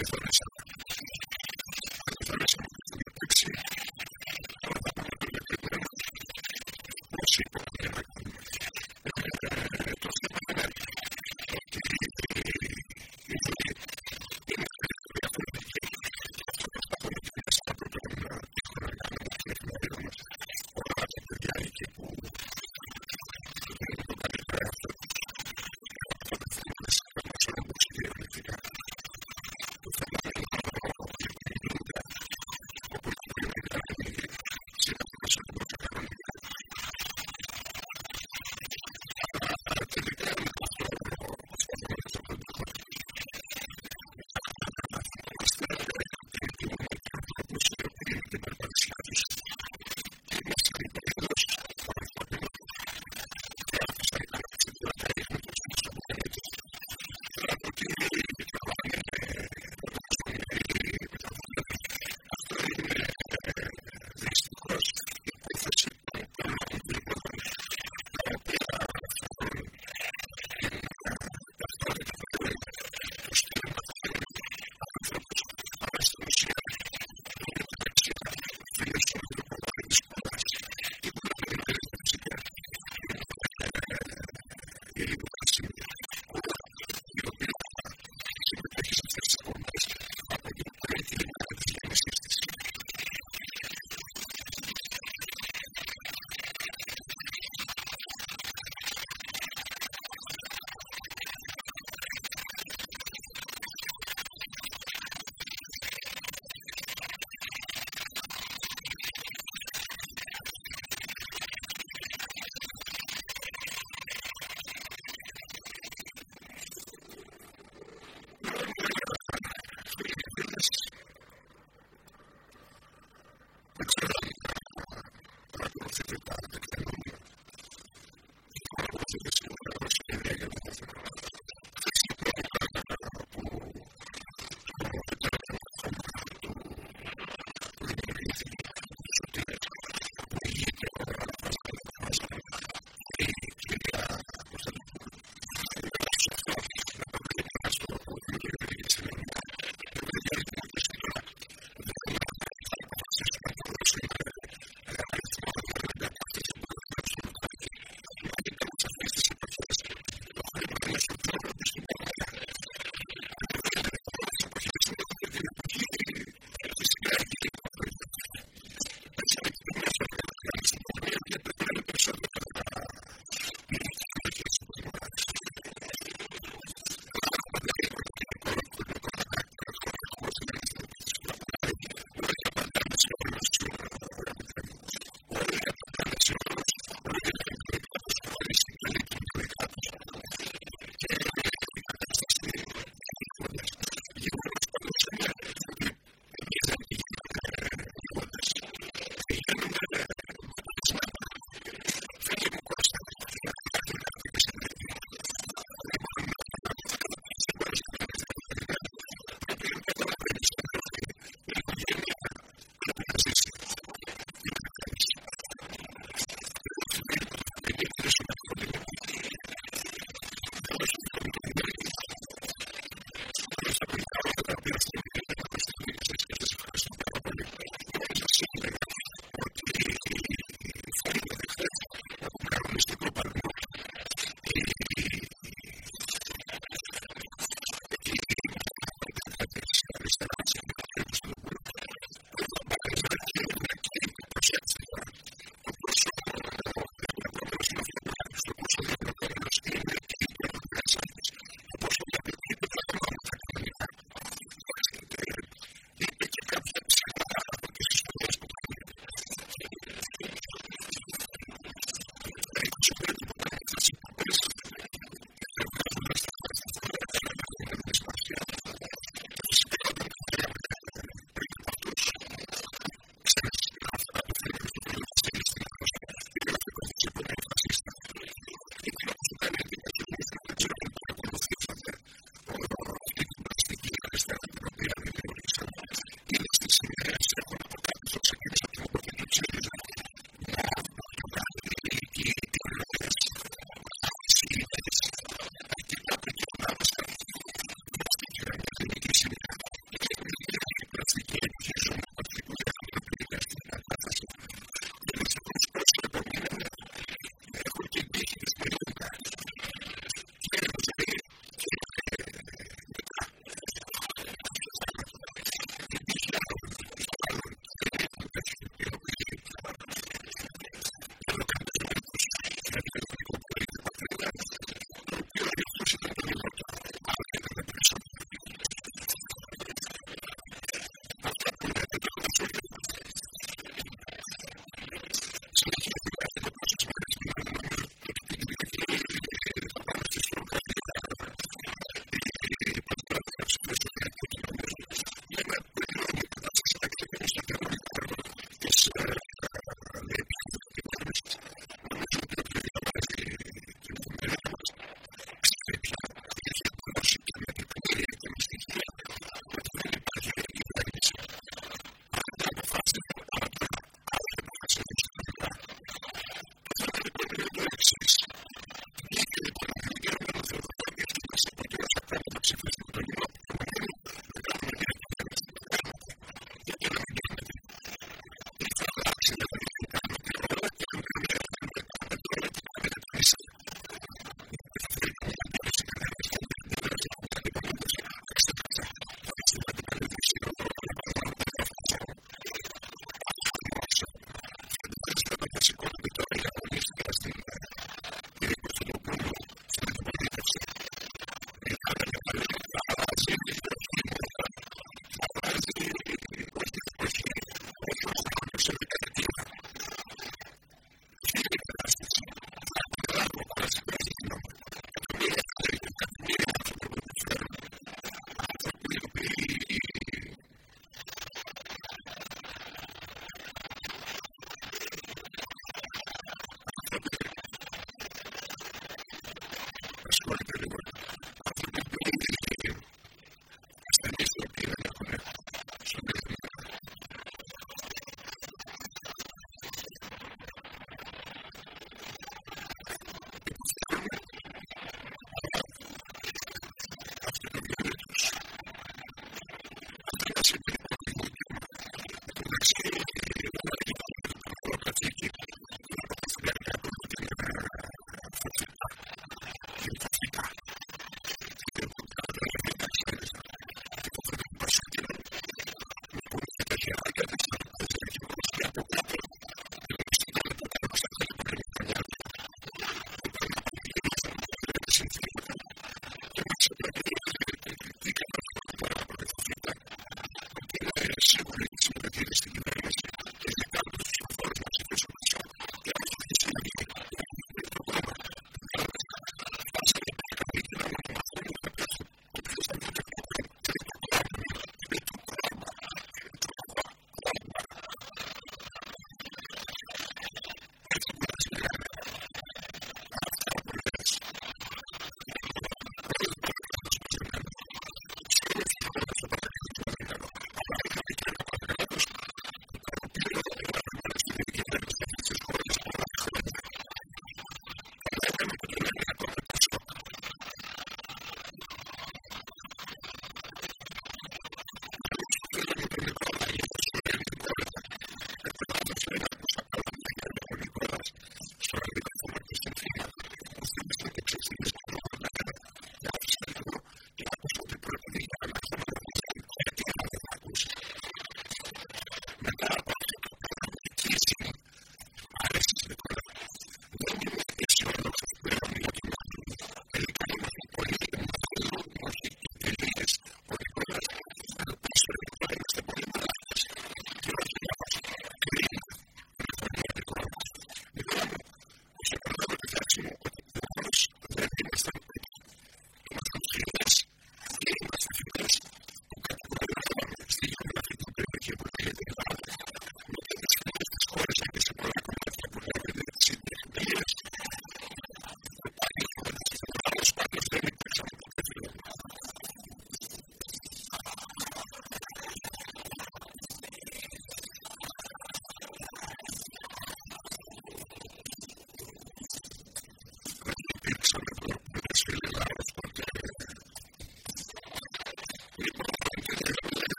Безумно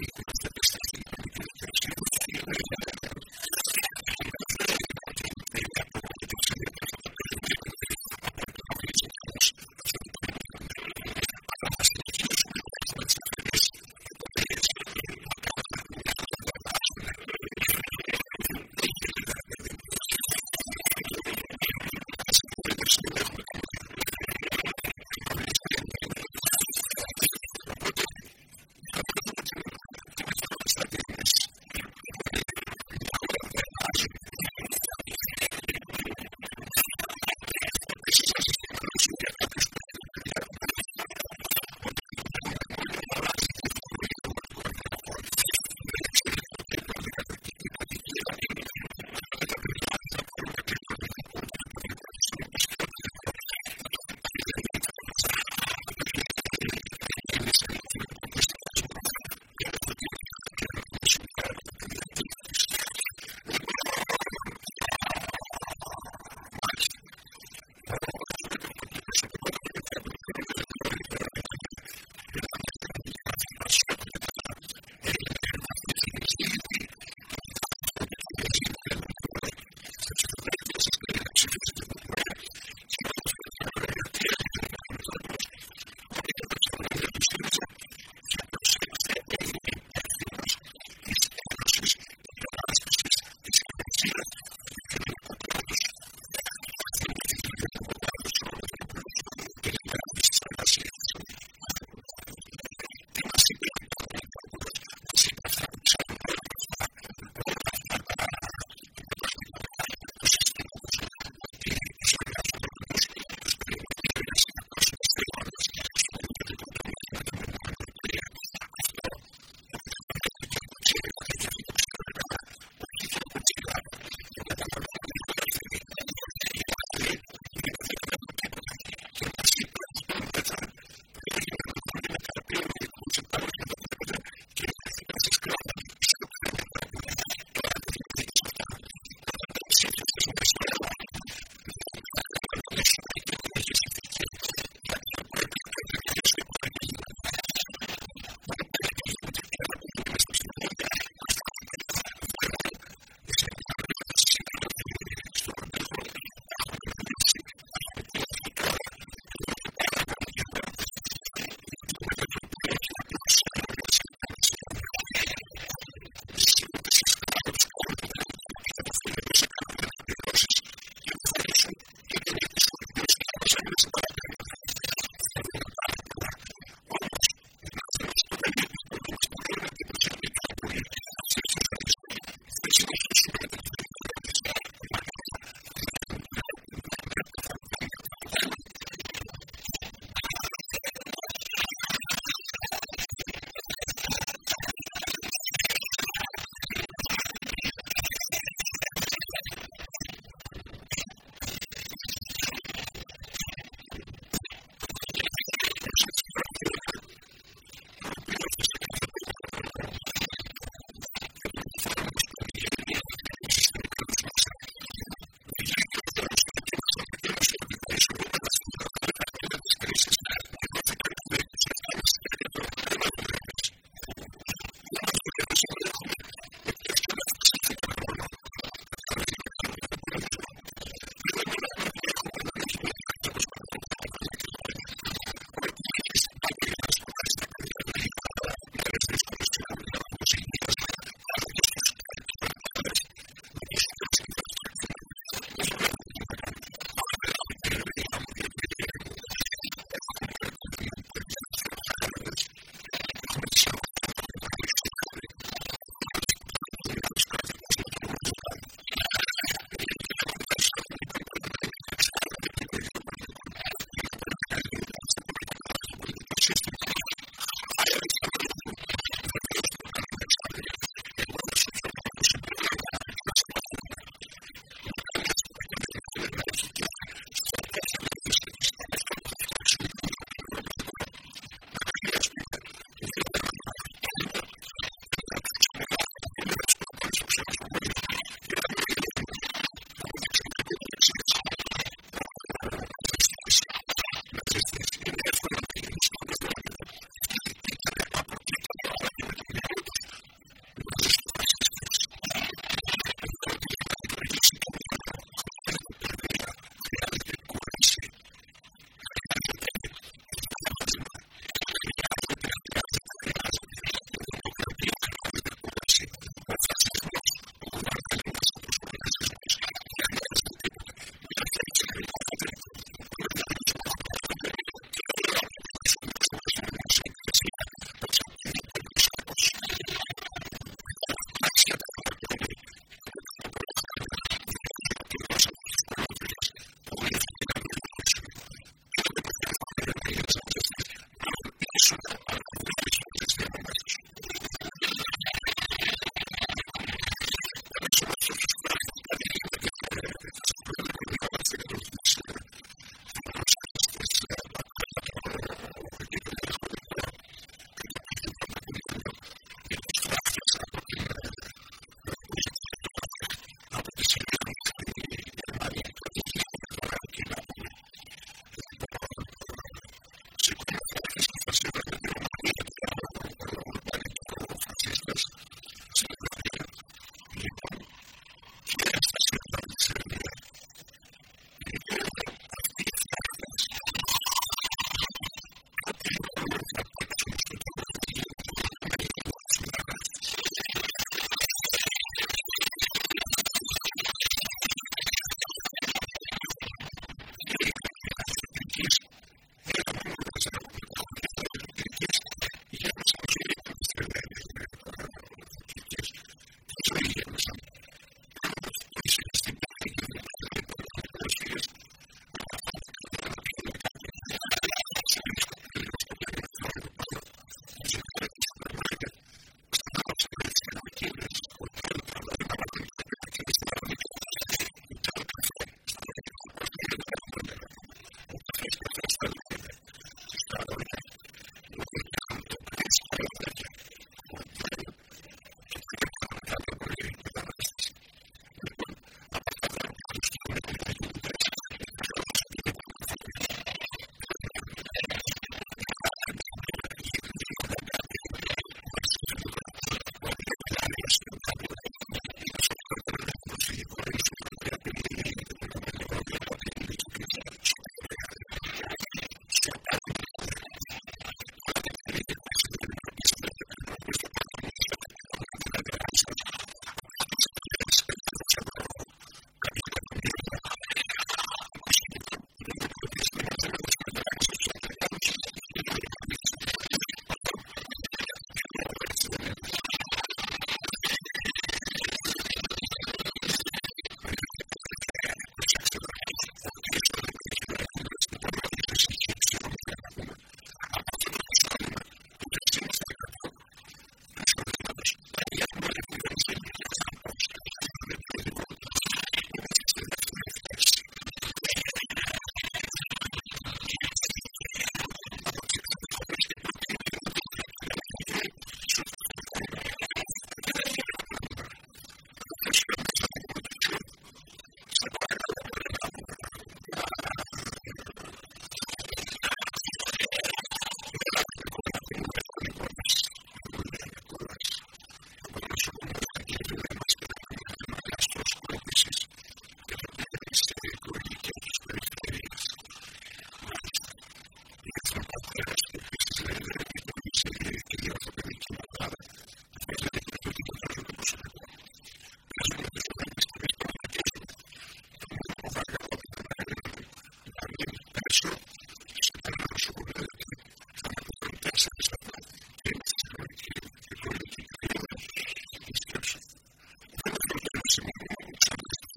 Jesus.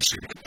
She went